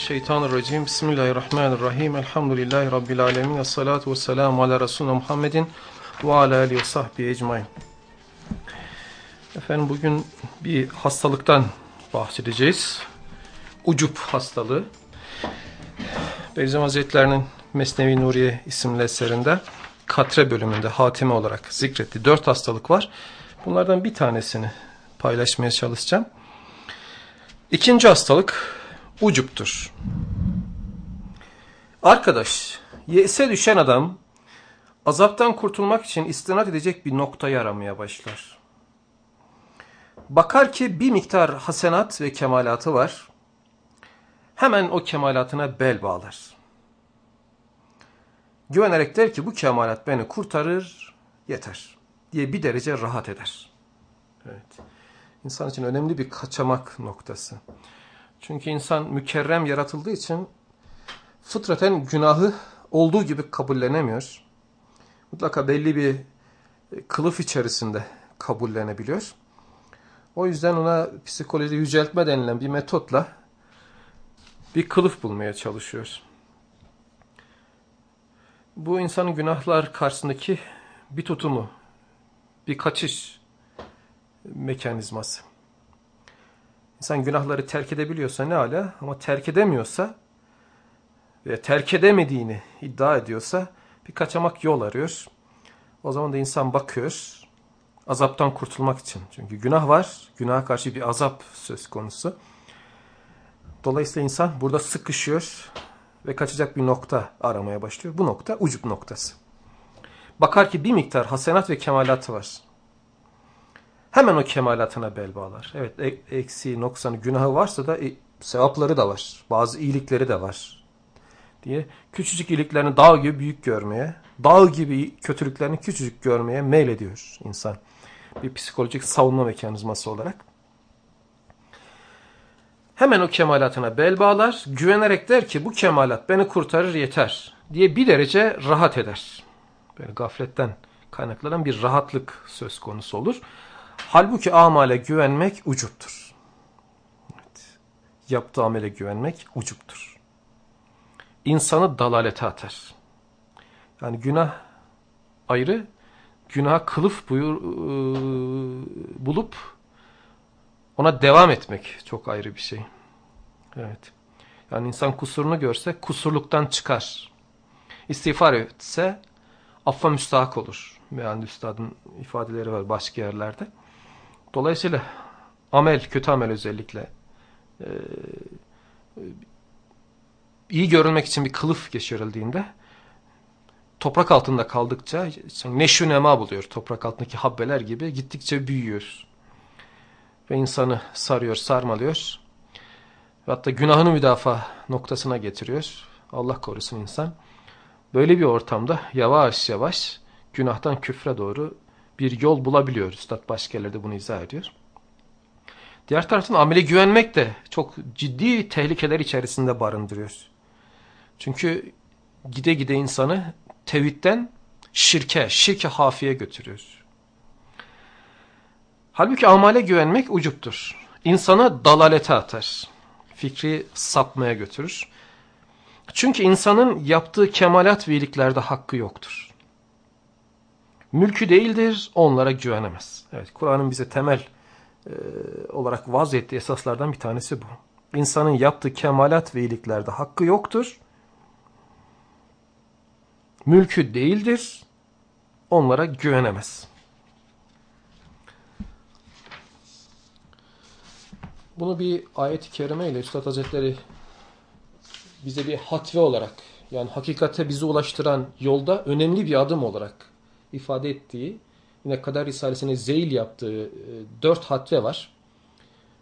Euzubillahimineşşeytanirracim. Bismillahirrahmanirrahim. Elhamdülillahi Rabbil alemin. Esselatu vesselamu ala Resulüne Muhammedin ve ala alihi ve sahbihi ecmain. Efendim bugün bir hastalıktan bahsedeceğiz. Ucup hastalığı. Beyzem Hazretlerinin Mesnevi Nuriye isimli eserinde Katre bölümünde hatime olarak zikretti. Dört hastalık var. Bunlardan bir tanesini paylaşmaya çalışacağım. İkinci hastalık ucuptur. Arkadaş, yese düşen adam azaptan kurtulmak için istinad edecek bir noktayı aramaya başlar. Bakar ki bir miktar hasenat ve kemalatı var. Hemen o kemalatına bel bağlar. Güvenerek der ki bu kemalat beni kurtarır, yeter diye bir derece rahat eder. Evet. İnsan için önemli bir kaçamak noktası. Çünkü insan mükerrem yaratıldığı için fıtraten günahı olduğu gibi kabullenemiyor. Mutlaka belli bir kılıf içerisinde kabullenebiliyor. O yüzden ona psikoloji yüceltme denilen bir metotla bir kılıf bulmaya çalışıyor. Bu insanın günahlar karşısındaki bir tutumu, bir kaçış mekanizması. İnsan günahları terk edebiliyorsa ne ala ama terk edemiyorsa ve terk edemediğini iddia ediyorsa bir kaçamak yol arıyor. O zaman da insan bakıyor azaptan kurtulmak için. Çünkü günah var, günaha karşı bir azap söz konusu. Dolayısıyla insan burada sıkışıyor ve kaçacak bir nokta aramaya başlıyor. Bu nokta ucup noktası. Bakar ki bir miktar hasenat ve kemalatı var. Hemen o kemalatına bel bağlar. Evet eksi, noksanı, günahı varsa da e, sevapları da var. Bazı iyilikleri de var. Diye küçücük iyiliklerini dağ gibi büyük görmeye, dağ gibi kötülüklerini küçücük görmeye meylediyor insan. Bir psikolojik savunma mekanizması olarak. Hemen o kemalatına bel bağlar, güvenerek der ki bu kemalat beni kurtarır yeter diye bir derece rahat eder. Böyle gafletten kaynaklanan bir rahatlık söz konusu olur. Halbuki amale güvenmek ucuptur. Evet. Yaptığı amele güvenmek ucuptur. İnsanı dalalete atar. Yani günah ayrı, günah kılıf buyur, e, bulup ona devam etmek çok ayrı bir şey. Evet. Yani insan kusurunu görse kusurluktan çıkar. İstiğfar etse affa müstahak olur. Yani üstadın ifadeleri var başka yerlerde. Dolayısıyla amel, kötü amel özellikle e, iyi görülmek için bir kılıf geçirildiğinde toprak altında kaldıkça neşü nema buluyor. Toprak altındaki habbeler gibi gittikçe büyüyor. Ve insanı sarıyor, sarmalıyor. Ve hatta günahını müdafaa noktasına getiriyor. Allah korusun insan. Böyle bir ortamda yavaş yavaş günahtan küfre doğru bir yol bulabiliyor. Üstad başka yerlerde bunu izah ediyor. Diğer taraftan amele güvenmek de çok ciddi tehlikeler içerisinde barındırıyor. Çünkü gide gide insanı tevhidden şirke, şirke hafiye götürüyor. Halbuki amale güvenmek ucuptur. İnsanı dalalete atar. Fikri sapmaya götürür. Çünkü insanın yaptığı kemalat ve iyiliklerde hakkı yoktur mülkü değildir, onlara güvenemez. Evet, Kur'an'ın bize temel e, olarak vaz ettiği esaslardan bir tanesi bu. İnsanın yaptığı kemalat ve iyiliklerde hakkı yoktur. Mülkü değildir, onlara güvenemez. Bunu bir ayet-i kerime ile Üstad Hazretleri bize bir hatve olarak yani hakikate bizi ulaştıran yolda önemli bir adım olarak ifade ettiği yine Kader Risalesi'ne zeyil yaptığı e, dört hatve var.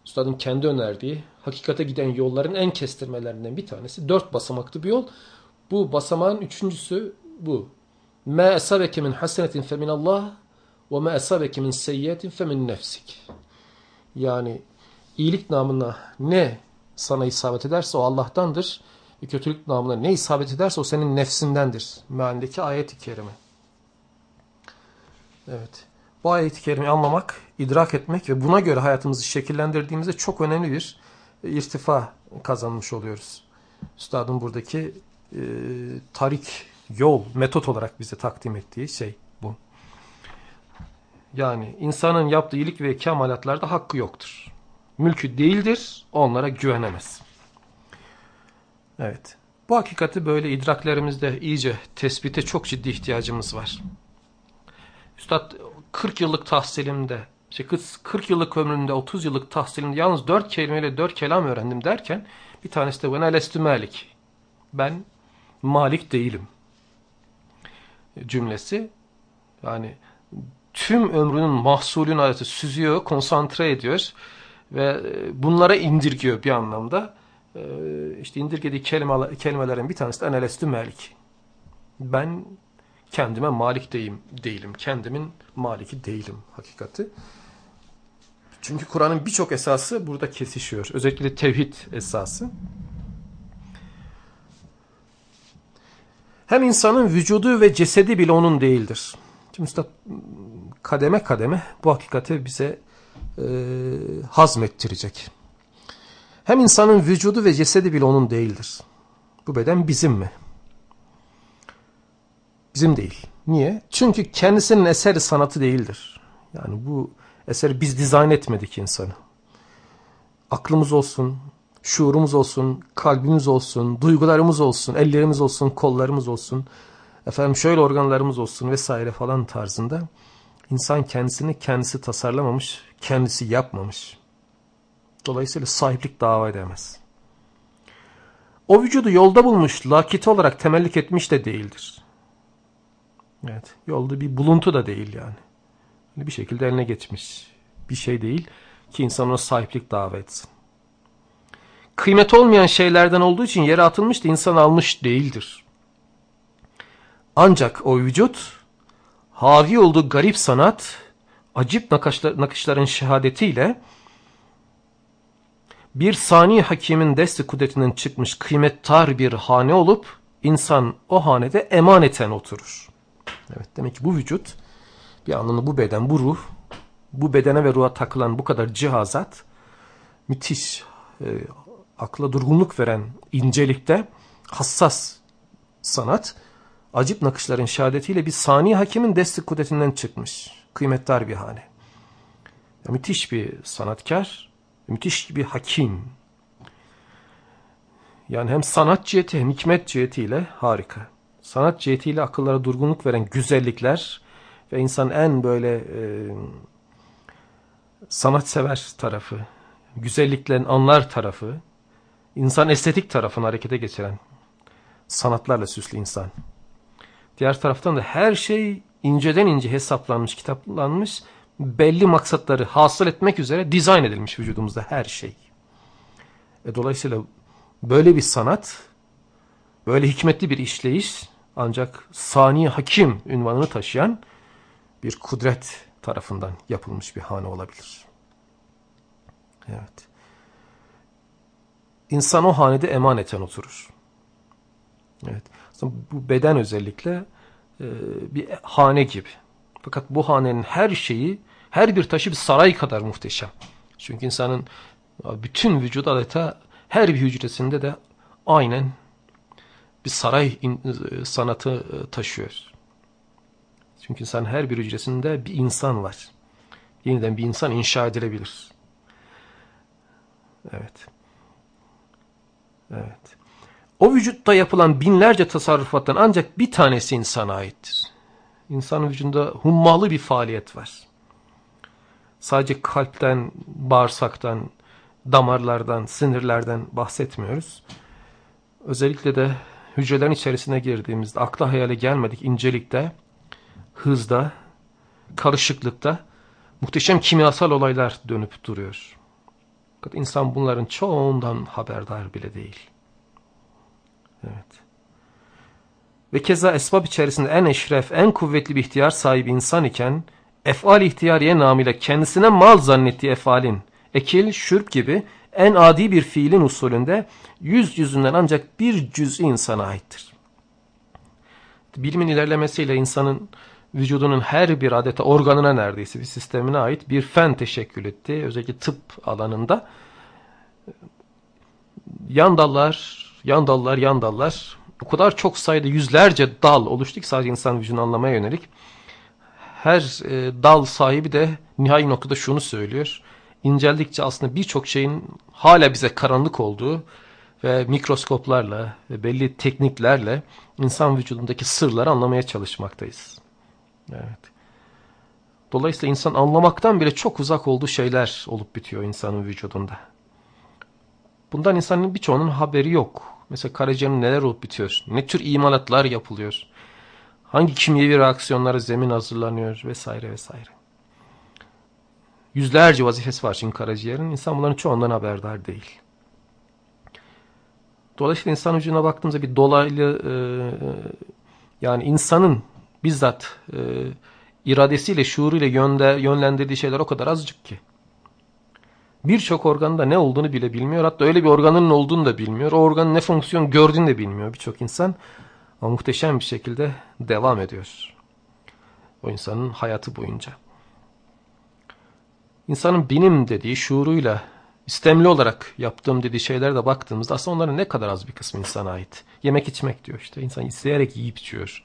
Üstadın kendi önerdiği hakikate giden yolların en kestirmelerinden bir tanesi. Dört basamaklı bir yol. Bu basamağın üçüncüsü bu. مَا أَسَبَكَ مِنْ حَسَنَةٍ فَمِنَ اللّٰهِ وَمَا أَسَبَكَ مِنْ سَيِّيَةٍ فَمِنْ nefsik. Yani iyilik namına ne sana isabet ederse o Allah'tandır. Ve kötülük namına ne isabet ederse o senin nefsindendir. Mealindeki ayet-i kerime. Evet. Bu ayet-i kerimeyi anlamak, idrak etmek ve buna göre hayatımızı şekillendirdiğimizde çok önemli bir irtifa kazanmış oluyoruz. Üstadın buradaki e, tarik, yol, metot olarak bize takdim ettiği şey bu. Yani insanın yaptığı iyilik ve kemalatlarda hakkı yoktur. Mülkü değildir, onlara güvenemez. Evet. Bu hakikati böyle idraklerimizde iyice tespite çok ciddi ihtiyacımız var. Üstad 40 yıllık tahsilimde, işte 40 yıllık ömrümde, 30 yıllık tahsilimde yalnız 4 kelimeyle 4 kelam öğrendim derken bir tanesi de elestü malik. Ben malik değilim cümlesi. Yani tüm ömrünün mahsulün adeti süzüyor, konsantre ediyor ve bunlara indirgiyor bir anlamda. İşte indirgediği kelime, kelimelerin bir tanesi de enelestü melik. Ben kendime malik değilim, değilim. Kendimin maliki değilim hakikati. Çünkü Kur'an'ın birçok esası burada kesişiyor. Özellikle tevhid esası. Hem insanın vücudu ve cesedi bile onun değildir. Şimdi Üstad kademe kademe bu hakikati bize e, hazmettirecek. Hem insanın vücudu ve cesedi bile onun değildir. Bu beden bizim mi? Bizim değil. Niye? Çünkü kendisinin eseri sanatı değildir. Yani bu eseri biz dizayn etmedik insanı. Aklımız olsun, şuurumuz olsun, kalbimiz olsun, duygularımız olsun, ellerimiz olsun, kollarımız olsun, efendim şöyle organlarımız olsun vesaire falan tarzında insan kendisini kendisi tasarlamamış, kendisi yapmamış. Dolayısıyla sahiplik dava edemez. O vücudu yolda bulmuş, lakit olarak temellik etmiş de değildir. Evet, yolda bir buluntu da değil yani. Bir şekilde eline geçmiş bir şey değil ki insan ona sahiplik dava etsin. Kıymet olmayan şeylerden olduğu için yere atılmış da insan almış değildir. Ancak o vücut, havi olduğu garip sanat, acip nakışlar, nakışların şehadetiyle bir sani hakimin desti kudretinden çıkmış kıymettar bir hane olup insan o hanede emaneten oturur. Evet demek ki bu vücut bir anlamda bu beden, bu ruh, bu bedene ve ruha takılan bu kadar cihazat müthiş e, akla durgunluk veren incelikte hassas sanat acip nakışların şehadetiyle bir sani hakimin desti kudretinden çıkmış. Kıymetdar bir hane. Ya, müthiş bir sanatkar, müthiş bir hakim. Yani hem sanat ciheti hem hikmet cihetiyle harika. Sanat cihetiyle akıllara durgunluk veren güzellikler ve insan en böyle e, sanatsever tarafı, güzelliklerin anlar tarafı, insan estetik tarafını harekete geçiren sanatlarla süslü insan. Diğer taraftan da her şey inceden ince hesaplanmış, kitaplanmış, belli maksatları hasıl etmek üzere dizayn edilmiş vücudumuzda her şey. E, dolayısıyla böyle bir sanat, böyle hikmetli bir işleyiş ancak sani hakim ünvanını taşıyan bir kudret tarafından yapılmış bir hane olabilir. Evet. İnsan o hanede emaneten oturur. Evet. Bu beden özellikle e, bir hane gibi. Fakat bu hanenin her şeyi, her bir taşı bir saray kadar muhteşem. Çünkü insanın bütün vücut adeta her bir hücresinde de aynen bir saray e, sanatı e, taşıyor. Çünkü insan her bir hücresinde bir insan var. Yeniden bir insan inşa edilebilir. Evet. Evet. O vücutta yapılan binlerce tasarrufattan ancak bir tanesi insana aittir. İnsanın vücudunda hummalı bir faaliyet var. Sadece kalpten, bağırsaktan, damarlardan, sinirlerden bahsetmiyoruz. Özellikle de hücrelerin içerisine girdiğimizde akla hayale gelmedik incelikte, hızda, karışıklıkta muhteşem kimyasal olaylar dönüp duruyor. Fakat insan bunların çoğundan haberdar bile değil. Evet. Ve keza esbab içerisinde en eşref, en kuvvetli bir ihtiyar sahibi insan iken, efal ihtiyariye namıyla kendisine mal zannettiği efalin, ekil, şürp gibi en adi bir fiilin usulünde yüz yüzünden ancak bir cüz'i insana aittir. Bilimin ilerlemesiyle insanın vücudunun her bir adeta organına neredeyse bir sistemine ait bir fen teşekkül etti. Özellikle tıp alanında yan dallar, yan dallar, yan dallar o kadar çok sayıda yüzlerce dal oluştu ki sadece insan vücudunu anlamaya yönelik. Her e, dal sahibi de nihai noktada şunu söylüyor. İnceldikçe aslında birçok şeyin hala bize karanlık olduğu ve mikroskoplarla ve belli tekniklerle insan vücudundaki sırları anlamaya çalışmaktayız. Evet. Dolayısıyla insan anlamaktan bile çok uzak olduğu şeyler olup bitiyor insanın vücudunda. Bundan insanın birçoğunun haberi yok. Mesela karaciğerin neler olup bitiyor, ne tür imalatlar yapılıyor, hangi kimyevi reaksiyonlara zemin hazırlanıyor vesaire vesaire. Yüzlerce vazifesi var çünkü karaciğerin. İnsan bunların çoğundan haberdar değil. Dolayısıyla insan vücuduna baktığımızda bir dolaylı e, yani insanın bizzat e, iradesiyle, şuuruyla yönde, yönlendirdiği şeyler o kadar azıcık ki. Birçok organda ne olduğunu bile bilmiyor. Hatta öyle bir organın olduğunu da bilmiyor. O organın ne fonksiyon gördüğünü de bilmiyor birçok insan. Ama muhteşem bir şekilde devam ediyor. O insanın hayatı boyunca. İnsanın benim dediği şuuruyla istemli olarak yaptığım dediği şeylere de baktığımızda aslında onların ne kadar az bir kısmı insana ait. Yemek içmek diyor işte. İnsan isteyerek yiyip içiyor.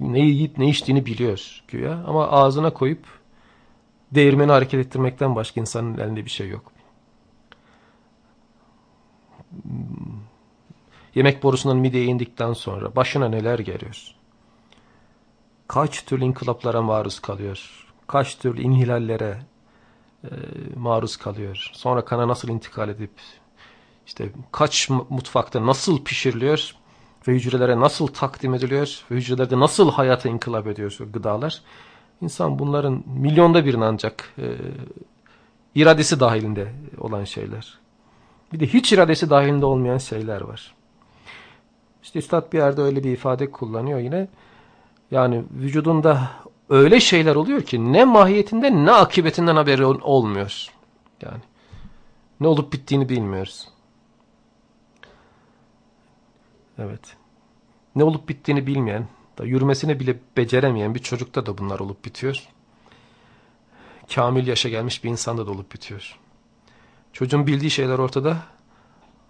Ne yiyip ne içtiğini biliyor güya. Ama ağzına koyup değirmeni hareket ettirmekten başka insanın elinde bir şey yok. Yemek borusundan mideye indikten sonra başına neler geliyor? Kaç türlü inkılaplara maruz kalıyor? Kaç türlü inhilallere, e, maruz kalıyor. Sonra kana nasıl intikal edip işte kaç mutfakta nasıl pişiriliyor ve hücrelere nasıl takdim ediliyor ve hücrelerde nasıl hayata inkılap ediyor gıdalar. İnsan bunların milyonda birini ancak e, iradesi dahilinde olan şeyler. Bir de hiç iradesi dahilinde olmayan şeyler var. İşte Üstad bir yerde öyle bir ifade kullanıyor yine. Yani vücudunda öyle şeyler oluyor ki ne mahiyetinden ne akıbetinden haberi olmuyor. Yani ne olup bittiğini bilmiyoruz. Evet. Ne olup bittiğini bilmeyen, da yürümesini bile beceremeyen bir çocukta da bunlar olup bitiyor. Kamil yaşa gelmiş bir insanda da olup bitiyor. Çocuğun bildiği şeyler ortada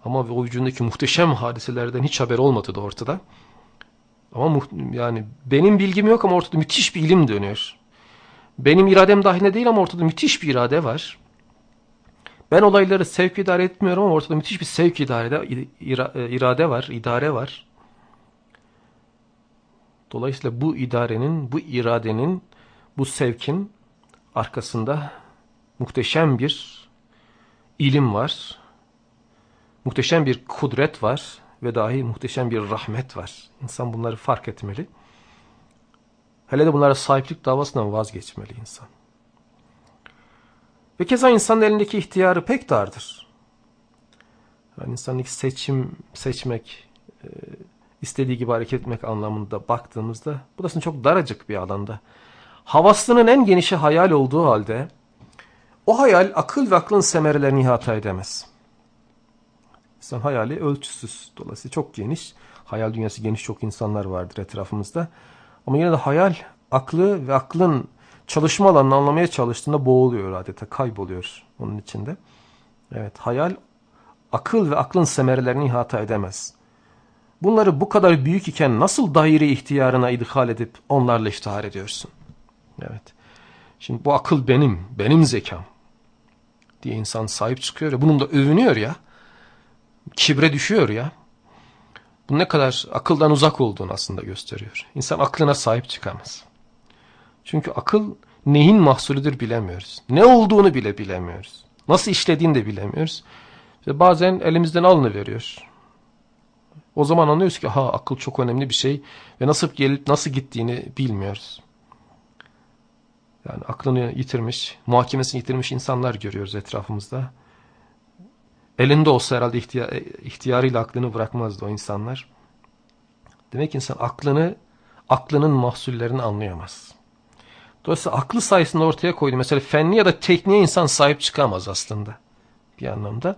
ama o vücudundaki muhteşem hadiselerden hiç haber olmadı da ortada. Ama yani benim bilgim yok ama ortada müthiş bir ilim dönüyor. Benim iradem dahilinde değil ama ortada müthiş bir irade var. Ben olayları sevk idare etmiyorum ama ortada müthiş bir sevk idare, e, irade var, idare var. Dolayısıyla bu idarenin, bu iradenin, bu sevkin arkasında muhteşem bir ilim var. Muhteşem bir kudret var ve dahi muhteşem bir rahmet var. İnsan bunları fark etmeli. Hele de bunlara sahiplik davasından vazgeçmeli insan. Ve keza insanın elindeki ihtiyarı pek dardır. Yani insanın seçim, seçmek, e, istediği gibi hareket etmek anlamında baktığımızda burası çok daracık bir alanda. Havaslının en genişi hayal olduğu halde o hayal akıl ve aklın semerelerini ihata edemez. İnsan hayali ölçüsüz. Dolayısıyla çok geniş. Hayal dünyası geniş çok insanlar vardır etrafımızda. Ama yine de hayal aklı ve aklın çalışma alanını anlamaya çalıştığında boğuluyor adeta. Kayboluyor onun içinde. Evet hayal akıl ve aklın semerelerini ihata edemez. Bunları bu kadar büyük iken nasıl daire ihtiyarına idhal edip onlarla iftihar ediyorsun? Evet. Şimdi bu akıl benim, benim zekam diye insan sahip çıkıyor ya, bunun da övünüyor ya kibre düşüyor ya. Bu ne kadar akıldan uzak olduğunu aslında gösteriyor. İnsan aklına sahip çıkamaz. Çünkü akıl neyin mahsulüdür bilemiyoruz. Ne olduğunu bile bilemiyoruz. Nasıl işlediğini de bilemiyoruz. Ve bazen elimizden alını veriyor. O zaman anlıyoruz ki ha akıl çok önemli bir şey ve nasıl gelip nasıl gittiğini bilmiyoruz. Yani aklını yitirmiş, muhakemesini yitirmiş insanlar görüyoruz etrafımızda. Elinde olsa herhalde ihtiyar, ihtiyarıyla aklını bırakmazdı o insanlar. Demek ki insan aklını, aklının mahsullerini anlayamaz. Dolayısıyla aklı sayesinde ortaya koydu. Mesela fenli ya da tekniğe insan sahip çıkamaz aslında bir anlamda.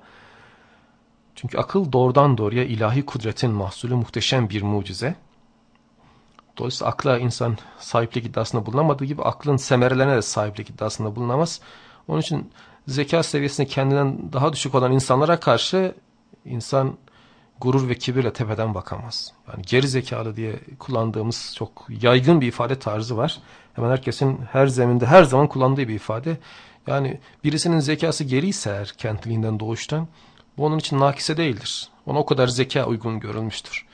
Çünkü akıl doğrudan doğruya ilahi kudretin mahsulü muhteşem bir mucize. Dolayısıyla akla insan sahiplik iddiasında bulunamadığı gibi aklın semerelerine de sahiplik iddiasında bulunamaz. Onun için zeka seviyesinde kendinden daha düşük olan insanlara karşı insan gurur ve kibirle tepeden bakamaz. Yani geri zekalı diye kullandığımız çok yaygın bir ifade tarzı var. Hemen herkesin her zeminde her zaman kullandığı bir ifade. Yani birisinin zekası geriyse eğer kentliliğinden doğuştan bu onun için nakise değildir. Ona o kadar zeka uygun görülmüştür.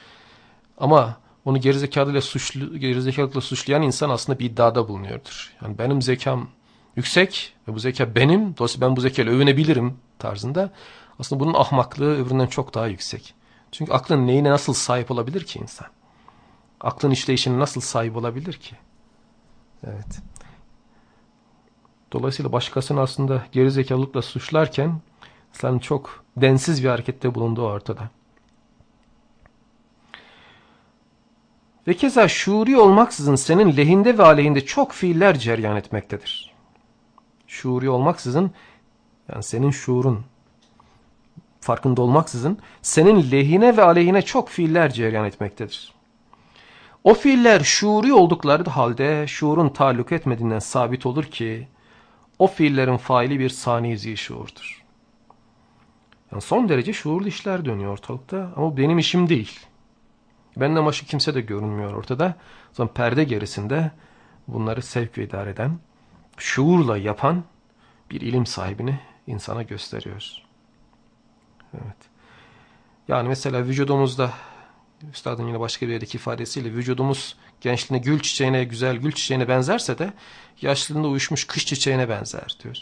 Ama onu gerizekalıyla suçlu, gerizekalılıkla suçlayan insan aslında bir iddiada bulunuyordur. Yani benim zekam yüksek ve bu zeka benim, dolayısıyla ben bu zekayla övünebilirim tarzında. Aslında bunun ahmaklığı öbüründen çok daha yüksek. Çünkü aklın neyine nasıl sahip olabilir ki insan? Aklın işleyişine nasıl sahip olabilir ki? Evet. Dolayısıyla başkasını aslında gerizekalılıkla suçlarken sen çok densiz bir harekette bulunduğu ortada. Ve keza şuuri olmaksızın senin lehinde ve aleyhinde çok fiiller ceryan etmektedir. Şuuri olmaksızın yani senin şuurun farkında olmaksızın senin lehine ve aleyhine çok fiiller ceryan etmektedir. O fiiller şuuri oldukları halde şuurun taalluk etmediğinden sabit olur ki o fiillerin faili bir sani zişuurdur. Yani son derece şuurlu işler dönüyor ortalıkta ama benim işim değil. Benden başka kimse de görünmüyor ortada. O zaman perde gerisinde bunları sevk ve idare eden, şuurla yapan bir ilim sahibini insana gösteriyoruz. Evet. Yani mesela vücudumuzda Üstadın yine başka bir yerdeki ifadesiyle vücudumuz gençliğinde gül çiçeğine, güzel gül çiçeğine benzerse de yaşlılığında uyuşmuş kış çiçeğine benzer diyor.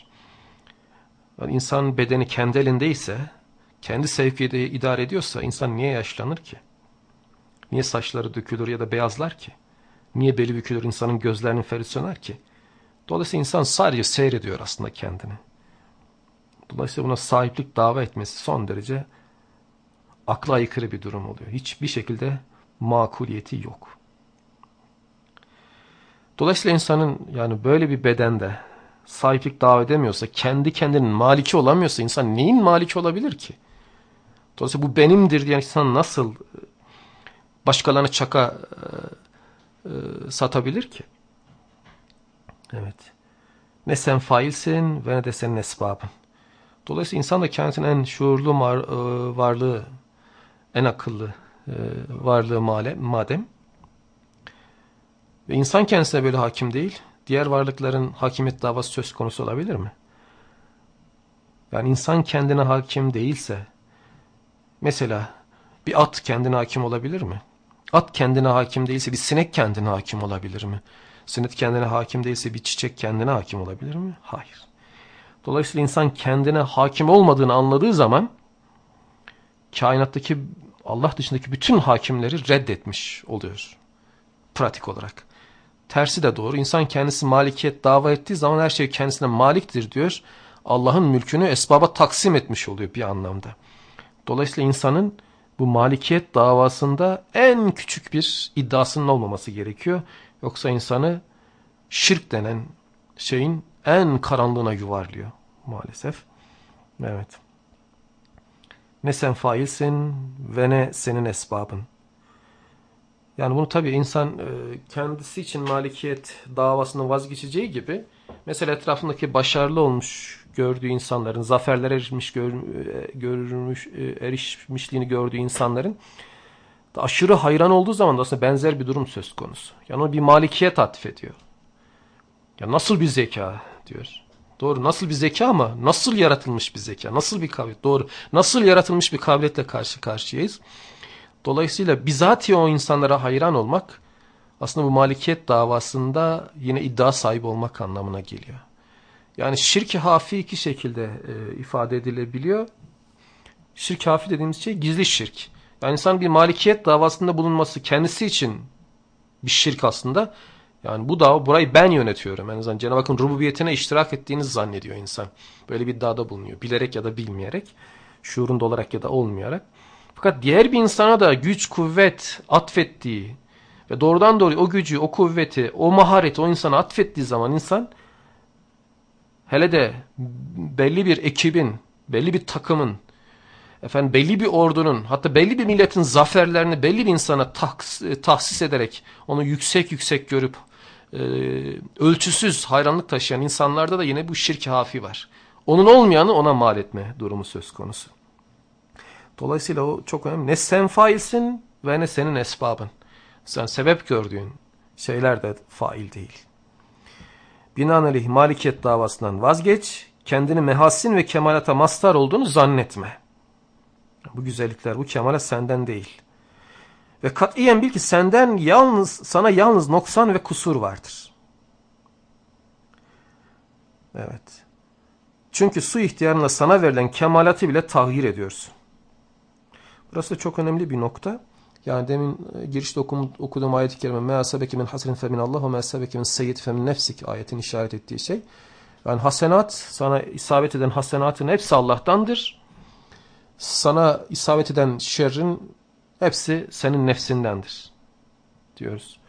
Yani insan bedeni kendi elindeyse, kendi sevkiyede idare ediyorsa insan niye yaşlanır ki? Niye saçları dökülür ya da beyazlar ki? Niye beli bükülür insanın gözlerinin feri söner ki? Dolayısıyla insan sadece seyrediyor aslında kendini. Dolayısıyla buna sahiplik dava etmesi son derece akla aykırı bir durum oluyor. Hiçbir şekilde makuliyeti yok. Dolayısıyla insanın yani böyle bir bedende sahiplik dava edemiyorsa, kendi kendinin maliki olamıyorsa insan neyin maliki olabilir ki? Dolayısıyla bu benimdir diyen insan nasıl başkalarına çaka e, e, satabilir ki? Evet. Ne sen failsin ve ne de senin esbabın. Dolayısıyla insan da kendisinin en şuurlu e, varlığı, en akıllı e, varlığı madem ve insan kendisine böyle hakim değil, diğer varlıkların hakimiyet davası söz konusu olabilir mi? Yani insan kendine hakim değilse, mesela bir at kendine hakim olabilir mi? At kendine hakim değilse bir sinek kendine hakim olabilir mi? Sinek kendine hakim değilse bir çiçek kendine hakim olabilir mi? Hayır. Dolayısıyla insan kendine hakim olmadığını anladığı zaman kainattaki Allah dışındaki bütün hakimleri reddetmiş oluyor. Pratik olarak. Tersi de doğru. İnsan kendisi malikiyet dava ettiği zaman her şey kendisine maliktir diyor. Allah'ın mülkünü esbaba taksim etmiş oluyor bir anlamda. Dolayısıyla insanın bu malikiyet davasında en küçük bir iddiasının olmaması gerekiyor. Yoksa insanı şirk denen şeyin en karanlığına yuvarlıyor maalesef. Evet. Ne sen failsin ve ne senin esbabın. Yani bunu tabii insan e, kendisi için malikiyet davasını vazgeçeceği gibi mesela etrafındaki başarılı olmuş gördüğü insanların, zaferlere erişmiş, gör, e, görmüş, e, erişmişliğini gördüğü insanların aşırı hayran olduğu zaman da aslında benzer bir durum söz konusu. Yani o bir malikiyet atfediyor. Ya nasıl bir zeka diyor. Doğru. Nasıl bir zeka ama nasıl yaratılmış bir zeka? Nasıl bir kabiliyet? Doğru. Nasıl yaratılmış bir kabiliyetle karşı karşıyayız? Dolayısıyla bizatihi o insanlara hayran olmak aslında bu malikiyet davasında yine iddia sahibi olmak anlamına geliyor. Yani şirk-i hafi iki şekilde e, ifade edilebiliyor. Şirk-i hafi dediğimiz şey gizli şirk. Yani insan bir malikiyet davasında bulunması kendisi için bir şirk aslında. Yani bu dava burayı ben yönetiyorum. En azından Cenab-ı Hakk'ın rububiyetine iştirak ettiğini zannediyor insan. Böyle bir iddiada bulunuyor. Bilerek ya da bilmeyerek, şuurunda olarak ya da olmayarak. Fakat diğer bir insana da güç, kuvvet atfettiği ve doğrudan doğruya o gücü, o kuvveti, o mahareti o insana atfettiği zaman insan hele de belli bir ekibin, belli bir takımın, efendim belli bir ordunun, hatta belli bir milletin zaferlerini belli bir insana tahsis ederek onu yüksek yüksek görüp e, ölçüsüz hayranlık taşıyan insanlarda da yine bu şirk hafi var. Onun olmayanı ona mal etme durumu söz konusu. Dolayısıyla o çok önemli. Ne sen failsin ve ne senin esbabın. Sen sebep gördüğün şeyler de fail değil. Binaenaleyh malikiyet davasından vazgeç, kendini mehasin ve kemalata mastar olduğunu zannetme bu güzellikler, bu kemale senden değil. Ve katiyen bil ki senden yalnız, sana yalnız noksan ve kusur vardır. Evet. Çünkü su ihtiyarına sana verilen kemalatı bile tahir ediyorsun. Burası da çok önemli bir nokta. Yani demin e, girişte okum, okuduğum ayet-i kerime me'asebeke min hasrin fe min Allah ve me'asebeke min seyyid fe min nefsik ayetin işaret ettiği şey. Yani hasenat, sana isabet eden hasenatın hepsi Allah'tandır. Sana isabet eden şerrin hepsi senin nefsindendir diyoruz.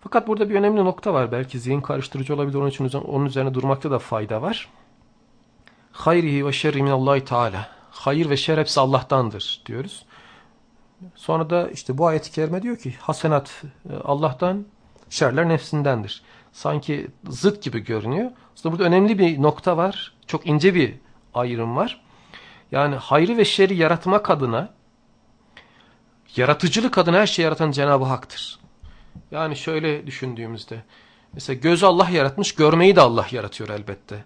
Fakat burada bir önemli nokta var. Belki zihin karıştırıcı olabilir. Onun için onun üzerine durmakta da fayda var. Hayrihi ve şerri minallahi teala. Hayır ve şer hepsi Allah'tandır diyoruz. Sonra da işte bu ayet-i kerime diyor ki hasenat e, Allah'tan, şerler nefsindendir. Sanki zıt gibi görünüyor. Aslında burada önemli bir nokta var. Çok ince bir ayrım var. Yani hayrı ve şeri yaratmak adına yaratıcılık adına her şeyi yaratan Cenab-ı Hak'tır. Yani şöyle düşündüğümüzde mesela gözü Allah yaratmış görmeyi de Allah yaratıyor elbette.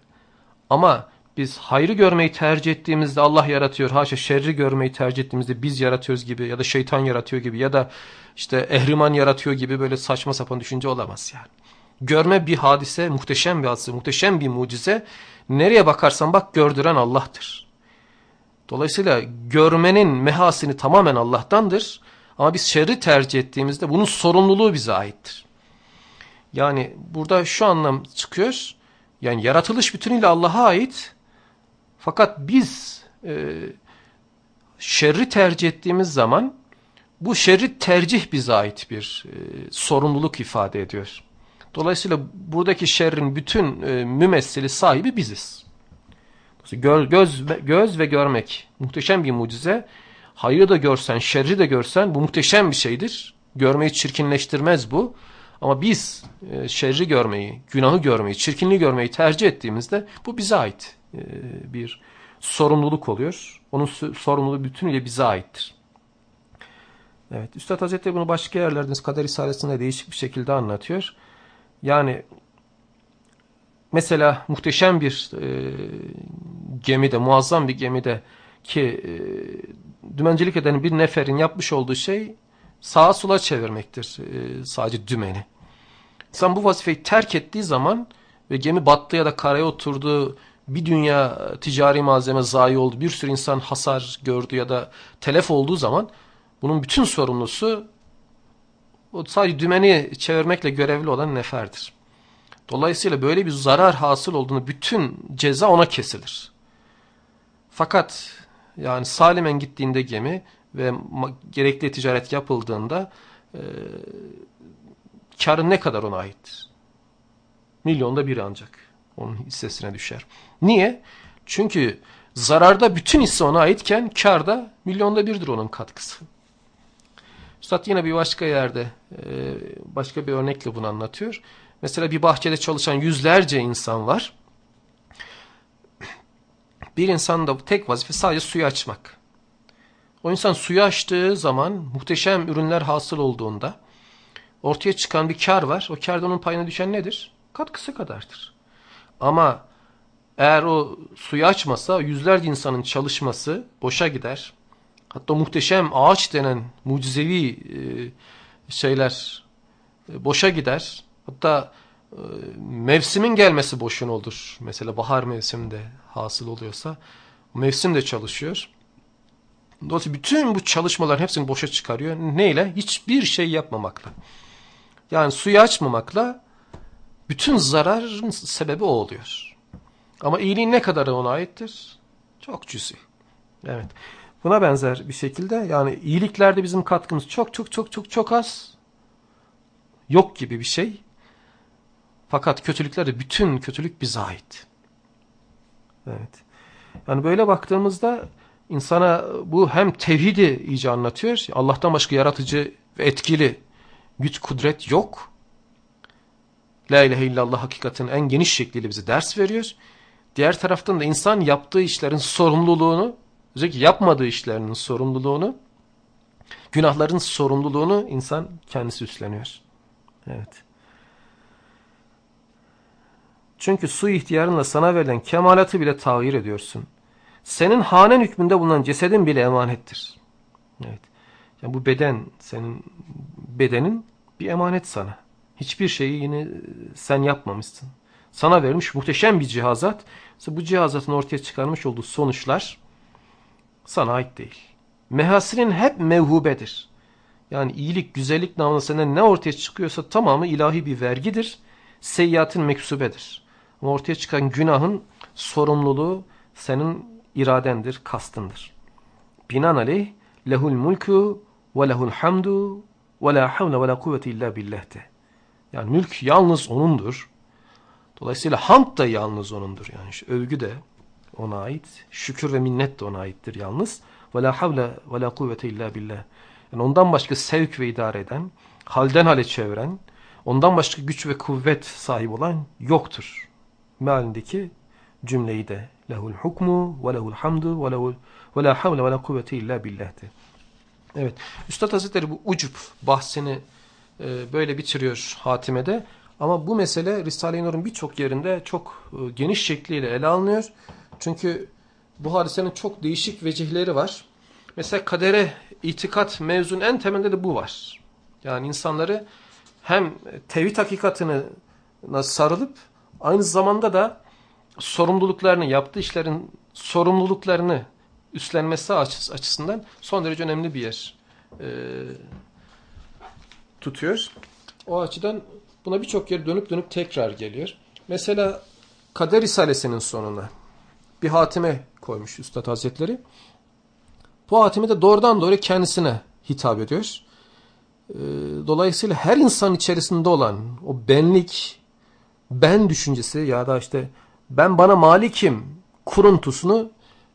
Ama biz hayrı görmeyi tercih ettiğimizde Allah yaratıyor. Haşa şerri görmeyi tercih ettiğimizde biz yaratıyoruz gibi ya da şeytan yaratıyor gibi ya da işte ehriman yaratıyor gibi böyle saçma sapan düşünce olamaz yani. Görme bir hadise, muhteşem bir hadise, muhteşem bir mucize. Nereye bakarsan bak gördüren Allah'tır. Dolayısıyla görmenin mehasini tamamen Allah'tandır. Ama biz şerri tercih ettiğimizde bunun sorumluluğu bize aittir. Yani burada şu anlam çıkıyor. Yani yaratılış bütünüyle Allah'a ait. Fakat biz e, şerri tercih ettiğimiz zaman bu şerri tercih bize ait bir e, sorumluluk ifade ediyor. Dolayısıyla buradaki şerrin bütün e, mümessili sahibi biziz. Göz, göz, göz ve görmek muhteşem bir mucize. Hayrı da görsen, şerri de görsen bu muhteşem bir şeydir. Görmeyi çirkinleştirmez bu. Ama biz e, şerri görmeyi, günahı görmeyi, çirkinliği görmeyi tercih ettiğimizde bu bize ait e, bir sorumluluk oluyor. Onun sorumluluğu bütünüyle bize aittir. Evet, Üstad Hazretleri bunu başka yerlerde Kader Risalesi'nde değişik bir şekilde anlatıyor. Yani mesela muhteşem bir e, gemide, muazzam bir gemide ki e, dümencilik eden bir neferin yapmış olduğu şey sağa sola çevirmektir e, sadece dümeni. İnsan bu vazifeyi terk ettiği zaman ve gemi battı ya da karaya oturdu, bir dünya ticari malzeme zayi oldu, bir sürü insan hasar gördü ya da telef olduğu zaman bunun bütün sorumlusu o sadece dümeni çevirmekle görevli olan neferdir. Dolayısıyla böyle bir zarar hasıl olduğunu bütün ceza ona kesilir. Fakat yani salimen gittiğinde gemi ve gerekli ticaret yapıldığında e, karın ne kadar ona aittir? Milyonda biri ancak onun hissesine düşer. Niye? Çünkü zararda bütün hisse ona aitken karda milyonda birdir onun katkısı. Üstad yine bir başka yerde e, başka bir örnekle bunu anlatıyor. Mesela bir bahçede çalışan yüzlerce insan var. Bir insanın da tek vazife sadece suyu açmak. O insan suyu açtığı zaman muhteşem ürünler hasıl olduğunda ortaya çıkan bir kar var. O karda onun payına düşen nedir? Katkısı kadardır. Ama eğer o suyu açmasa yüzlerce insanın çalışması boşa gider. Hatta muhteşem ağaç denen mucizevi e, şeyler e, boşa gider. Hatta e, mevsimin gelmesi boşun olur. Mesela bahar mevsiminde hasıl oluyorsa mevsim de çalışıyor. Dolayısıyla bütün bu çalışmaların hepsini boşa çıkarıyor. Neyle? Hiçbir şey yapmamakla. Yani suyu açmamakla bütün zararın sebebi o oluyor. Ama iyiliğin ne kadar ona aittir? Çok cüzi. Evet. Buna benzer bir şekilde yani iyiliklerde bizim katkımız çok çok çok çok çok az. Yok gibi bir şey. Fakat kötülüklerde bütün kötülük bize ait. Evet. Yani böyle baktığımızda insana bu hem tevhidi iyice anlatıyor. Allah'tan başka yaratıcı ve etkili güç kudret yok. La ilahe illallah hakikatin en geniş şekliyle bize ders veriyor. Diğer taraftan da insan yaptığı işlerin sorumluluğunu ki yapmadığı işlerinin sorumluluğunu, günahların sorumluluğunu insan kendisi üstleniyor. Evet. Çünkü su ihtiyarınla sana verilen kemalatı bile tağyir ediyorsun. Senin hanen hükmünde bulunan cesedin bile emanettir. Evet. Yani bu beden, senin bedenin bir emanet sana. Hiçbir şeyi yine sen yapmamışsın. Sana verilmiş muhteşem bir cihazat. İşte bu cihazatın ortaya çıkarmış olduğu sonuçlar sana ait değil. Mehasinin hep mevhubedir. Yani iyilik, güzellik namına senden ne ortaya çıkıyorsa tamamı ilahi bir vergidir. Seyyiatın meksubedir. Ama ortaya çıkan günahın sorumluluğu senin iradendir, kastındır. Binaenaleyh lehul mulku ve lehul hamdu ve la havle ve la kuvvete illa billah'te. Yani mülk yalnız O'nundur. Dolayısıyla hamd da yalnız O'nundur. Yani işte övgü de O'na ait. Şükür ve minnet de O'na aittir yalnız. Ve la havle ve la kuvvete illa billah. Yani ondan başka sevk ve idare eden, halden hale çeviren, ondan başka güç ve kuvvet sahibi olan yoktur. Mealindeki cümleyi de lehul hukmu ve lehul hamdu ve lehul ve la havle ve la kuvvete illa billah'te. Evet. Üstad Hazretleri bu ucup bahsini e, böyle bitiriyor hatimede. Ama bu mesele Risale-i Nur'un birçok yerinde çok e, geniş şekliyle ele alınıyor. Çünkü bu hadisenin çok değişik vecihleri var. Mesela kadere itikat mevzunun en temelinde de bu var. Yani insanları hem tevhid hakikatine sarılıp aynı zamanda da sorumluluklarını, yaptığı işlerin sorumluluklarını üstlenmesi açısından son derece önemli bir yer e, tutuyor. O açıdan buna birçok yer dönüp dönüp tekrar geliyor. Mesela Kader Risalesi'nin sonuna bir hatime koymuş Üstad Hazretleri. Bu hatime de doğrudan doğru kendisine hitap ediyor. E, dolayısıyla her insan içerisinde olan o benlik, ben düşüncesi ya da işte ben bana malikim kuruntusunu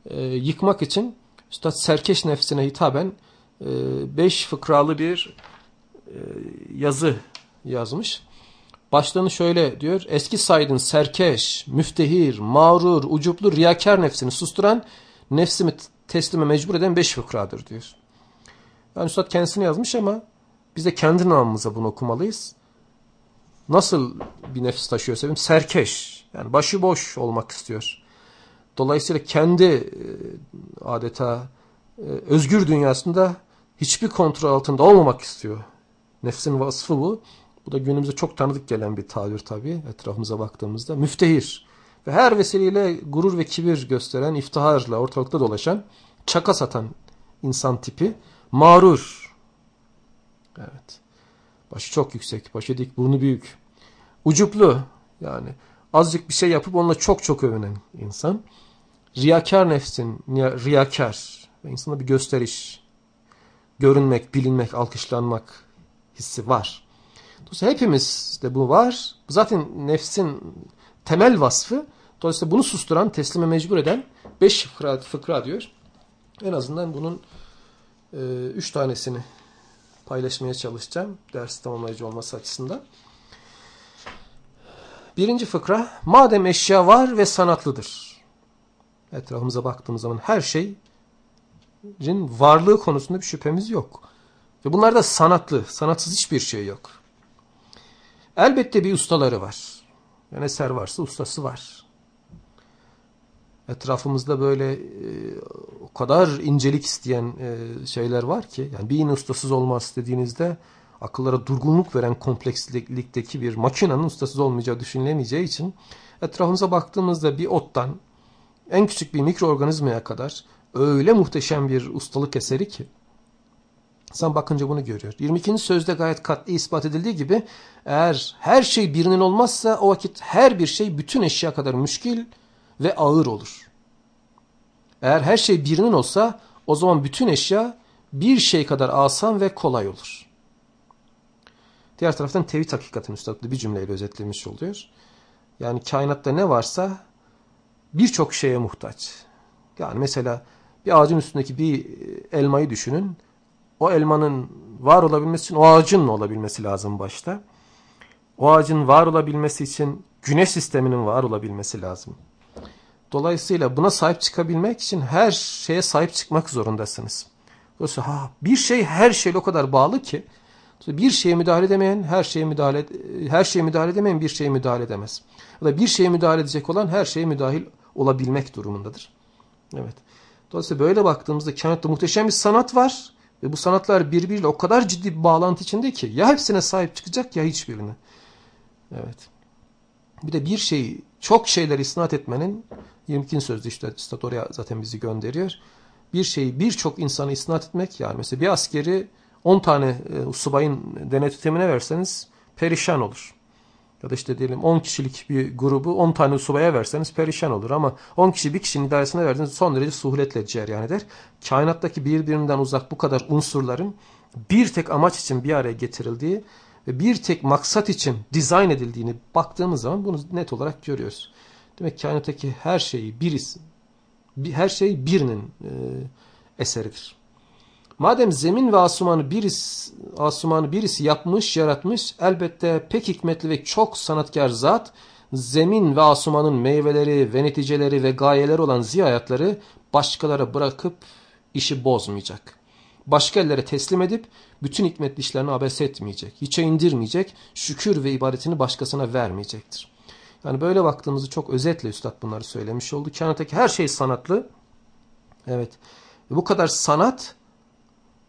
e, yıkmak için Üstad Serkeş nefsine hitaben e, beş fıkralı bir e, yazı yazmış. Başlığını şöyle diyor. Eski saydın serkeş, müftehir, mağrur, ucuplu, riyakar nefsini susturan, nefsimi teslime mecbur eden beş fıkradır diyor. Yani Üstad kendisini yazmış ama biz de kendi namımıza bunu okumalıyız. Nasıl bir nefis taşıyor sevim? Serkeş. Yani başıboş olmak istiyor. Dolayısıyla kendi e, adeta e, özgür dünyasında hiçbir kontrol altında olmamak istiyor. Nefsin vasfı bu. Bu da günümüzde çok tanıdık gelen bir tabir tabii etrafımıza baktığımızda. Müftehir ve her vesileyle gurur ve kibir gösteren, iftiharla ortalıkta dolaşan, çaka satan insan tipi. Mağrur. Evet. Başı çok yüksek, başı dik, burnu büyük. Ucuplu yani azıcık bir şey yapıp onunla çok çok övünen insan. Riyakar nefsin, riyakar ve insana bir gösteriş, görünmek, bilinmek, alkışlanmak hissi var. Dolayısıyla hepimizde bu var. Zaten nefsin temel vasfı. Dolayısıyla bunu susturan, teslime mecbur eden beş fıkra, fıkra diyor. En azından bunun e, üç tanesini paylaşmaya çalışacağım. Ders tamamlayıcı olması açısından. Birinci fıkra, madem eşya var ve sanatlıdır. Etrafımıza baktığımız zaman her şeyin varlığı konusunda bir şüphemiz yok. Ve bunlar da sanatlı, sanatsız hiçbir şey yok. Elbette bir ustaları var. Yani eser varsa ustası var. Etrafımızda böyle e, o kadar incelik isteyen e, şeyler var ki. Yani bir ustasız olmaz dediğinizde akıllara durgunluk veren komplekslikteki bir makinenin ustasız olmayacağı düşünülemeyeceği için etrafımıza baktığımızda bir ottan en küçük bir mikroorganizmaya kadar öyle muhteşem bir ustalık eseri ki sen bakınca bunu görüyor. 22. sözde gayet katli ispat edildiği gibi eğer her şey birinin olmazsa o vakit her bir şey bütün eşya kadar müşkil ve ağır olur. Eğer her şey birinin olsa o zaman bütün eşya bir şey kadar asan ve kolay olur. Diğer taraftan tevhid hakikatini üstadlı bir cümleyle özetlemiş oluyor. Yani kainatta ne varsa birçok şeye muhtaç. Yani mesela bir ağacın üstündeki bir elmayı düşünün. O elmanın var olabilmesi için o ağacın olabilmesi lazım başta. O ağacın var olabilmesi için güneş sisteminin var olabilmesi lazım. Dolayısıyla buna sahip çıkabilmek için her şeye sahip çıkmak zorundasınız. Dolayısıyla ha, bir şey her şeyle o kadar bağlı ki bir şeye müdahale edemeyen her şeye müdahale her şeye müdahale edemeyen bir şeye müdahale edemez. Ya da bir şeye müdahale edecek olan her şeye müdahil olabilmek durumundadır. Evet. Dolayısıyla böyle baktığımızda kainatta muhteşem bir sanat var ve bu sanatlar birbiriyle o kadar ciddi bir bağlantı içinde ki ya hepsine sahip çıkacak ya hiçbirine. Evet. Bir de bir şeyi çok şeyler isnat etmenin 22. sözde işte Üstad oraya zaten bizi gönderiyor. Bir şeyi birçok insanı isnat etmek yani mesela bir askeri 10 tane e, subayın denetimine verseniz perişan olur. Ya da işte diyelim 10 kişilik bir grubu 10 tane subaya verseniz perişan olur ama 10 kişi bir kişinin idaresine verdiğiniz son derece suhuletle cereyan eder. Kainattaki birbirinden uzak bu kadar unsurların bir tek amaç için bir araya getirildiği ve bir tek maksat için dizayn edildiğini baktığımız zaman bunu net olarak görüyoruz. Demek kainattaki her şeyi birisi, her şey birinin e, eseridir. Madem zemin ve asumanı birisi, asumanı birisi yapmış, yaratmış, elbette pek hikmetli ve çok sanatkar zat, zemin ve asumanın meyveleri ve neticeleri ve gayeleri olan ziyayatları başkalara bırakıp işi bozmayacak. Başka ellere teslim edip bütün hikmetli işlerini abes etmeyecek, hiçe indirmeyecek, şükür ve ibadetini başkasına vermeyecektir. Yani böyle baktığımızda çok özetle Üstad bunları söylemiş oldu. Kainattaki her şey sanatlı. Evet. Bu kadar sanat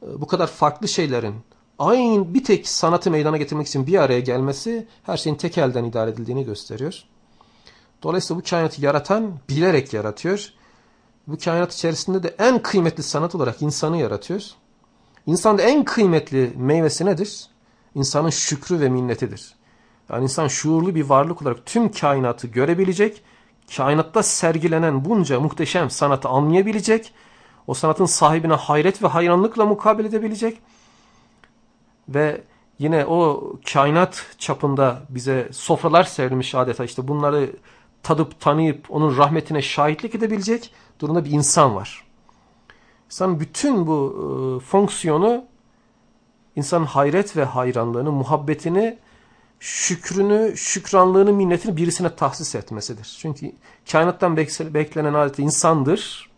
bu kadar farklı şeylerin aynı bir tek sanatı meydana getirmek için bir araya gelmesi her şeyin tek elden idare edildiğini gösteriyor. Dolayısıyla bu kainatı yaratan bilerek yaratıyor. Bu kainat içerisinde de en kıymetli sanat olarak insanı yaratıyor. İnsanda en kıymetli meyvesi nedir? İnsanın şükrü ve minnetidir. Yani insan şuurlu bir varlık olarak tüm kainatı görebilecek, kainatta sergilenen bunca muhteşem sanatı anlayabilecek o sanatın sahibine hayret ve hayranlıkla mukabele edebilecek ve yine o kainat çapında bize sofralar serilmiş adeta işte bunları tadıp tanıyıp onun rahmetine şahitlik edebilecek durumda bir insan var. İnsanın bütün bu e, fonksiyonu insanın hayret ve hayranlığını, muhabbetini, şükrünü, şükranlığını, minnetini birisine tahsis etmesidir. Çünkü kainattan beklenen adeta insandır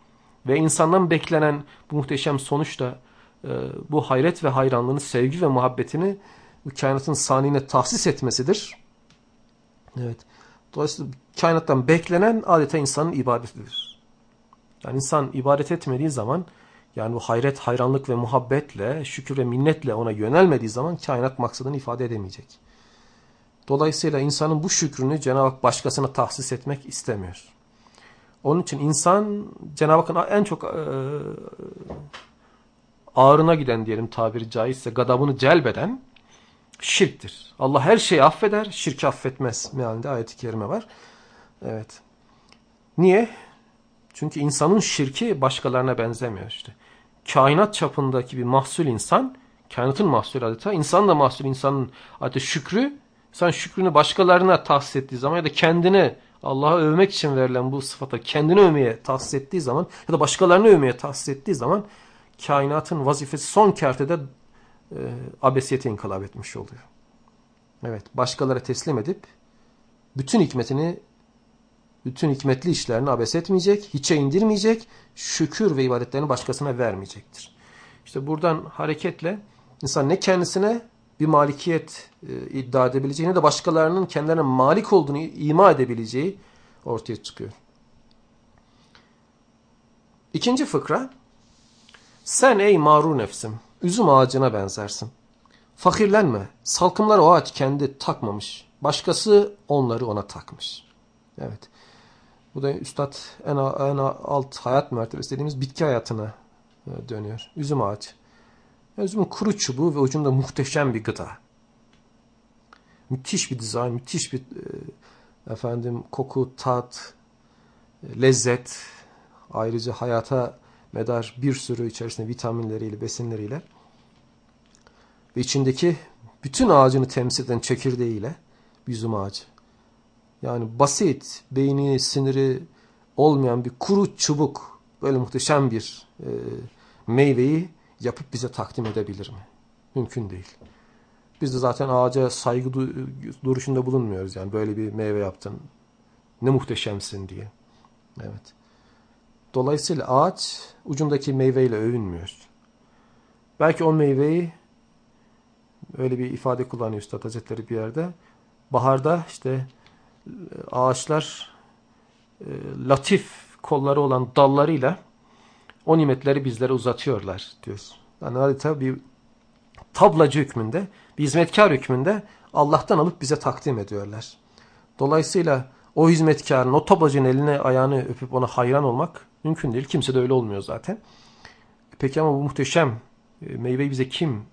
ve insandan beklenen bu muhteşem sonuç da e, bu hayret ve hayranlığını, sevgi ve muhabbetini kainatın saniyine tahsis etmesidir. Evet. Dolayısıyla kainattan beklenen adeta insanın ibadetidir. Yani insan ibadet etmediği zaman yani bu hayret, hayranlık ve muhabbetle, şükür ve minnetle ona yönelmediği zaman kainat maksadını ifade edemeyecek. Dolayısıyla insanın bu şükrünü Cenab-ı Hak başkasına tahsis etmek istemiyor. Onun için insan Cenab-ı Hakk'ın en çok e, ağrına giden diyelim tabiri caizse gadabını celbeden şirktir. Allah her şeyi affeder, şirki affetmez mealinde ayet-i kerime var. Evet. Niye? Çünkü insanın şirki başkalarına benzemiyor işte. Kainat çapındaki bir mahsul insan, kainatın mahsulü adeta, insan da mahsul insanın adeta şükrü, insan şükrünü başkalarına tahsis ettiği zaman ya da kendine Allah'ı övmek için verilen bu sıfata kendini övmeye tahsis ettiği zaman ya da başkalarını övmeye tahsis ettiği zaman kainatın vazifesi son kertede e, abesiyete inkılap etmiş oluyor. Evet, başkalara teslim edip bütün hikmetini, bütün hikmetli işlerini abes etmeyecek, hiçe indirmeyecek, şükür ve ibadetlerini başkasına vermeyecektir. İşte buradan hareketle insan ne kendisine bir malikiyet e, iddia edebileceğini de başkalarının kendilerine malik olduğunu ima edebileceği ortaya çıkıyor. İkinci fıkra. Sen ey maru nefsim, üzüm ağacına benzersin. Fakirlenme, salkımlar o ağaç kendi takmamış. Başkası onları ona takmış. Evet. Bu da üstad en, en alt hayat mertebesi dediğimiz bitki hayatına e, dönüyor. Üzüm ağacı. Üzümün kuru çubuğu ve ucunda muhteşem bir gıda. Müthiş bir dizayn, müthiş bir e, efendim koku, tat, e, lezzet, ayrıca hayata medar bir sürü içerisinde vitaminleriyle, besinleriyle ve içindeki bütün ağacını temsil eden çekirdeğiyle bir üzüm ağacı. Yani basit, beyni, siniri olmayan bir kuru çubuk, böyle muhteşem bir e, meyveyi yapıp bize takdim edebilir mi? Mümkün değil. Biz de zaten ağaca saygı duruşunda bulunmuyoruz. Yani böyle bir meyve yaptın. Ne muhteşemsin diye. Evet. Dolayısıyla ağaç ucundaki meyveyle övünmüyor. Belki o meyveyi öyle bir ifade kullanıyor Üstad Hazretleri bir yerde. Baharda işte ağaçlar e, latif kolları olan dallarıyla o nimetleri bizlere uzatıyorlar diyor. Yani adeta bir tablacı hükmünde, bir hizmetkar hükmünde Allah'tan alıp bize takdim ediyorlar. Dolayısıyla o hizmetkarın, o tablacının eline ayağını öpüp ona hayran olmak mümkün değil. Kimse de öyle olmuyor zaten. Peki ama bu muhteşem e, meyveyi bize kim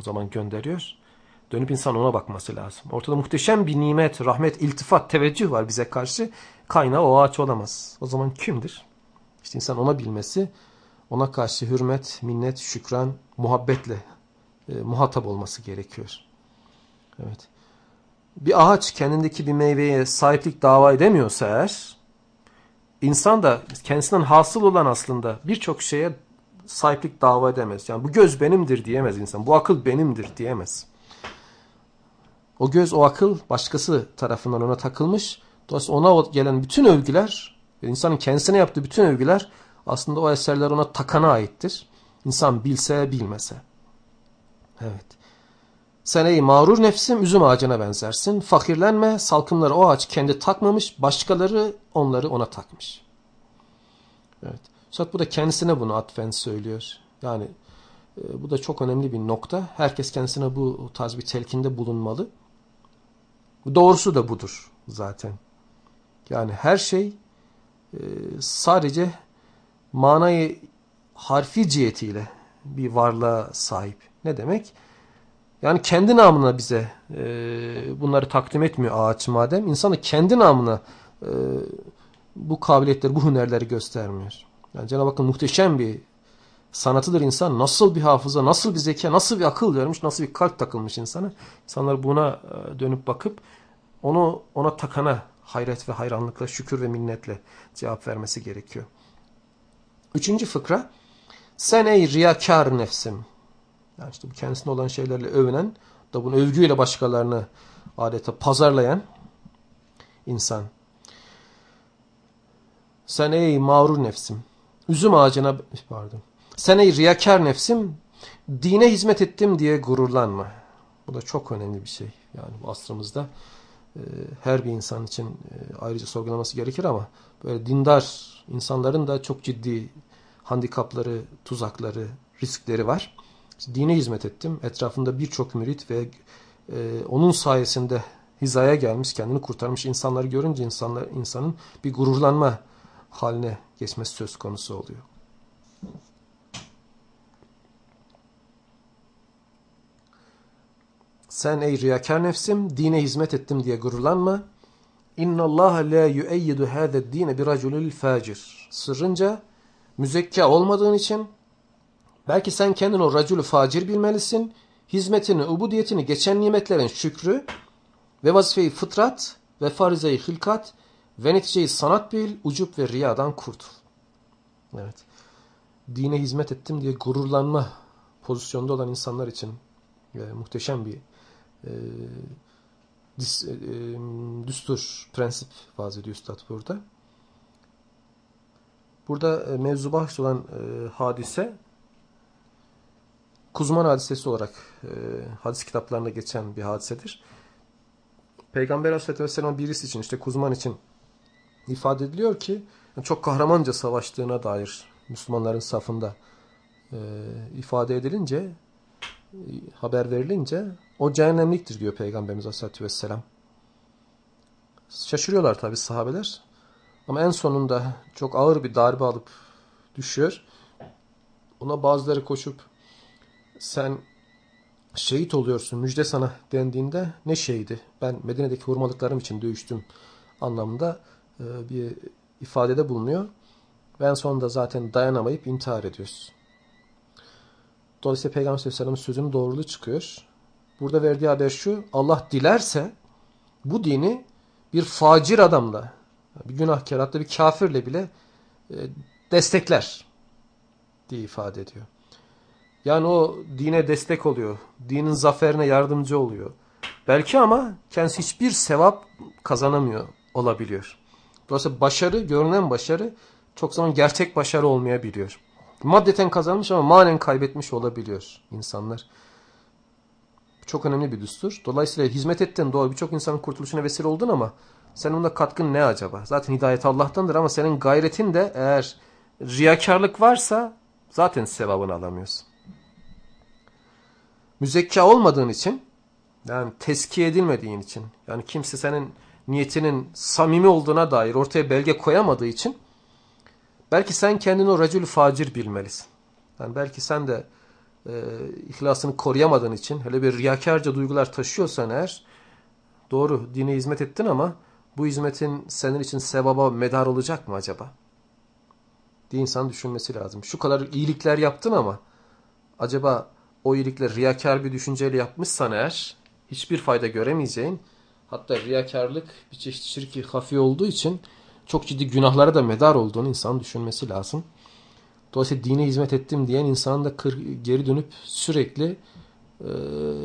o zaman gönderiyor? Dönüp insan ona bakması lazım. Ortada muhteşem bir nimet, rahmet, iltifat, teveccüh var bize karşı. Kaynağı o ağaç olamaz. O zaman kimdir? İşte insan ona bilmesi, ona karşı hürmet, minnet, şükran, muhabbetle e, muhatap olması gerekiyor. Evet. Bir ağaç kendindeki bir meyveye sahiplik dava edemiyorsa eğer, insan da kendisinden hasıl olan aslında birçok şeye sahiplik dava edemez. Yani bu göz benimdir diyemez insan. Bu akıl benimdir diyemez. O göz, o akıl başkası tarafından ona takılmış. Dolayısıyla ona gelen bütün övgüler, insanın kendisine yaptığı bütün övgüler aslında o eserler ona takana aittir. İnsan bilse bilmese. Evet. Sen ey mağrur nefsim üzüm ağacına benzersin. Fakirlenme, salkımları o ağaç kendi takmamış, başkaları onları ona takmış. Evet. Üstad bu da kendisine bunu atfen söylüyor. Yani e, bu da çok önemli bir nokta. Herkes kendisine bu tarz bir telkinde bulunmalı. Doğrusu da budur zaten. Yani her şey sadece manayı harfi cihetiyle bir varlığa sahip. Ne demek? Yani kendi namına bize e, bunları takdim etmiyor ağaç madem. İnsanı kendi namına e, bu kabiliyetleri, bu hünerleri göstermiyor. Yani Cenab-ı Hakk'ın muhteşem bir sanatıdır insan. Nasıl bir hafıza, nasıl bir zeka, nasıl bir akıl vermiş, nasıl bir kalp takılmış insana. İnsanlar buna e, dönüp bakıp onu ona takana hayret ve hayranlıkla, şükür ve minnetle cevap vermesi gerekiyor. Üçüncü fıkra. Sen ey riyakar nefsim. Yani işte bu kendisine olan şeylerle övünen, da bunu övgüyle başkalarını adeta pazarlayan insan. Sen ey mağrur nefsim. Üzüm ağacına pardon. Sen ey riyakar nefsim dine hizmet ettim diye gururlanma. Bu da çok önemli bir şey. Yani bu asrımızda her bir insan için e, ayrıca sorgulaması gerekir ama böyle dindar insanların da çok ciddi handikapları, tuzakları, riskleri var. Dine hizmet ettim. Etrafında birçok mürit ve e, onun sayesinde hizaya gelmiş, kendini kurtarmış insanları görünce insanlar, insanın bir gururlanma haline geçmesi söz konusu oluyor. Sen ey riyakar nefsim dine hizmet ettim diye gururlanma. İnna Allah la yu'eyyidu hâzed dine bir raculil facir. Sırrınca müzekka olmadığın için belki sen kendin o racülü facir bilmelisin. Hizmetini, ubudiyetini, geçen nimetlerin şükrü ve vazifeyi fıtrat ve farizeyi hilkat ve neticeyi sanat bil, ucup ve riyadan kurtul. Evet. Dine hizmet ettim diye gururlanma pozisyonda olan insanlar için e, muhteşem bir e, dis, e, düstur, prensip vaz ediyor Üstad burada. Burada e, mevzu bahs olan e, hadise Kuzman hadisesi olarak e, hadis kitaplarında geçen bir hadisedir. Peygamber Aleyhisselatü Vesselam birisi için işte Kuzman için ifade ediliyor ki çok kahramanca savaştığına dair Müslümanların safında e, ifade edilince e, haber verilince o cehennemliktir diyor Peygamberimiz Aleyhisselatü Vesselam. Şaşırıyorlar tabi sahabeler. Ama en sonunda çok ağır bir darbe alıp düşüyor. Ona bazıları koşup sen şehit oluyorsun müjde sana dendiğinde ne şeydi? Ben Medine'deki hurmalıklarım için dövüştüm anlamında e, bir ifadede bulunuyor. Ve en sonunda zaten dayanamayıp intihar ediyoruz. Dolayısıyla Peygamber Aleyhisselam'ın sözünün doğruluğu çıkıyor. Burada verdiği haber şu. Allah dilerse bu dini bir facir adamla, bir günahkar hatta bir kafirle bile e, destekler diye ifade ediyor. Yani o dine destek oluyor. Dinin zaferine yardımcı oluyor. Belki ama kendisi hiçbir sevap kazanamıyor olabiliyor. Dolayısıyla başarı, görünen başarı çok zaman gerçek başarı olmayabiliyor. Maddeten kazanmış ama manen kaybetmiş olabiliyor insanlar. Çok önemli bir düstur. Dolayısıyla hizmet ettin doğru birçok insanın kurtuluşuna vesile oldun ama senin onda katkın ne acaba? Zaten hidayet Allah'tandır ama senin gayretin de eğer riyakarlık varsa zaten sevabını alamıyorsun. Müzekka olmadığın için yani teskiye edilmediğin için yani kimse senin niyetinin samimi olduğuna dair ortaya belge koyamadığı için belki sen kendini o racül facir bilmelisin. Yani belki sen de e, ihlasını koruyamadığın için hele bir riyakarca duygular taşıyorsan eğer doğru dine hizmet ettin ama bu hizmetin senin için sevaba medar olacak mı acaba? diye insan düşünmesi lazım. Şu kadar iyilikler yaptın ama acaba o iyilikler riyakar bir düşünceyle yapmışsan eğer hiçbir fayda göremeyeceğin hatta riyakarlık bir çeşit şirki hafi olduğu için çok ciddi günahlara da medar olduğunu insan düşünmesi lazım. Dolayısıyla dine hizmet ettim diyen insanın da kır, geri dönüp sürekli e,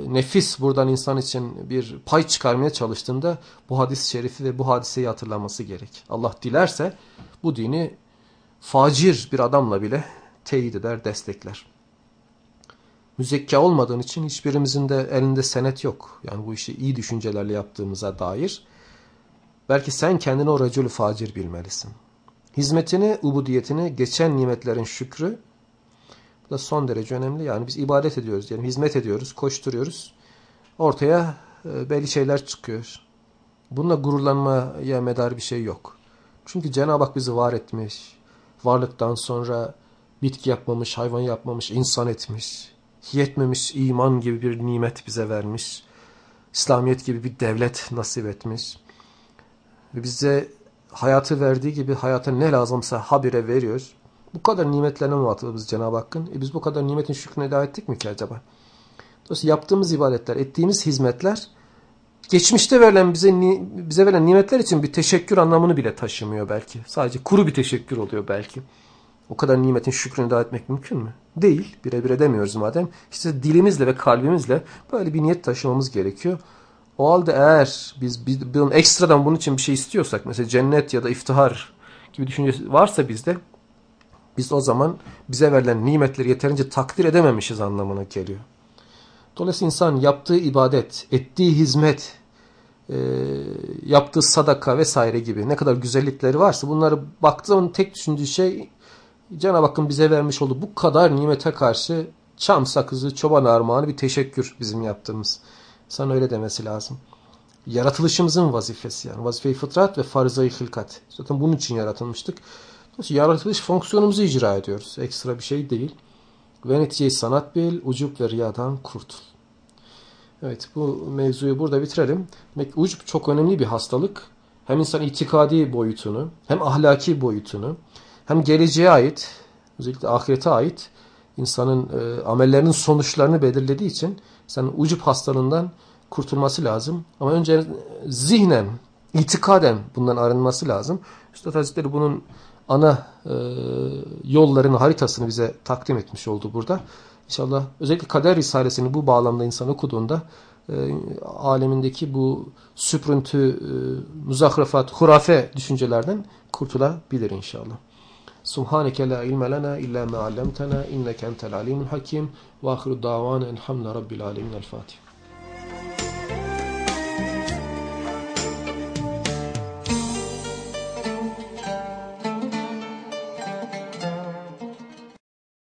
nefis buradan insan için bir pay çıkarmaya çalıştığında bu hadis-i şerifi ve bu hadiseyi hatırlaması gerek. Allah dilerse bu dini facir bir adamla bile teyit eder, destekler. Müzekka olmadığın için hiçbirimizin de elinde senet yok. Yani bu işi iyi düşüncelerle yaptığımıza dair. Belki sen kendini o racülü facir bilmelisin. Hizmetini, ubudiyetini, geçen nimetlerin şükrü bu da son derece önemli. Yani biz ibadet ediyoruz, yani hizmet ediyoruz, koşturuyoruz. Ortaya e, belli şeyler çıkıyor. Bununla gururlanmaya medar bir şey yok. Çünkü Cenab-ı Hak bizi var etmiş. Varlıktan sonra bitki yapmamış, hayvan yapmamış, insan etmiş. Yetmemiş iman gibi bir nimet bize vermiş. İslamiyet gibi bir devlet nasip etmiş. Ve bize hayatı verdiği gibi hayata ne lazımsa habire veriyor. Bu kadar nimetlerine muhatabız Cenab-ı Hakk'ın. E biz bu kadar nimetin şükrünü eda ettik mi ki acaba? Dolayısıyla yaptığımız ibadetler, ettiğimiz hizmetler geçmişte verilen bize bize verilen nimetler için bir teşekkür anlamını bile taşımıyor belki. Sadece kuru bir teşekkür oluyor belki. O kadar nimetin şükrünü eda etmek mümkün mü? Değil. Birebir edemiyoruz madem. İşte dilimizle ve kalbimizle böyle bir niyet taşımamız gerekiyor. O halde eğer biz bir, bir, ekstradan bunun için bir şey istiyorsak mesela cennet ya da iftihar gibi düşünce varsa bizde biz o zaman bize verilen nimetleri yeterince takdir edememişiz anlamına geliyor. Dolayısıyla insan yaptığı ibadet, ettiği hizmet, e, yaptığı sadaka vesaire gibi ne kadar güzellikleri varsa bunları baktığı zaman tek düşündüğü şey Cenab-ı Hakk'ın bize vermiş olduğu bu kadar nimete karşı çam sakızı, çoban armağanı bir teşekkür bizim yaptığımız. Sana öyle demesi lazım. Yaratılışımızın vazifesi yani. Vazife-i fıtrat ve farz-ı hilkat. Zaten bunun için yaratılmıştık. Dolayısıyla yaratılış fonksiyonumuzu icra ediyoruz. Ekstra bir şey değil. Ve neticeyi sanat bil, ucup ve riyadan kurtul. Evet bu mevzuyu burada bitirelim. Demek ucup çok önemli bir hastalık. Hem insan itikadi boyutunu, hem ahlaki boyutunu, hem geleceğe ait, özellikle ahirete ait insanın e, amellerinin sonuçlarını belirlediği için sen ucup hastalığından kurtulması lazım. Ama önce zihnen, itikaden bundan arınması lazım. Üstad Hazretleri bunun ana e, yollarını, haritasını bize takdim etmiş oldu burada. İnşallah özellikle Kader Risalesini bu bağlamda insan okuduğunda e, alemindeki bu süprüntü, e, muzahrafat, hurafe düşüncelerden kurtulabilir inşallah. سبحانك لا علم لنا إلا ما علمتنا إنك أنت العليم الحكيم وآخر الدعوان الحمد رب العالمين الفاتح.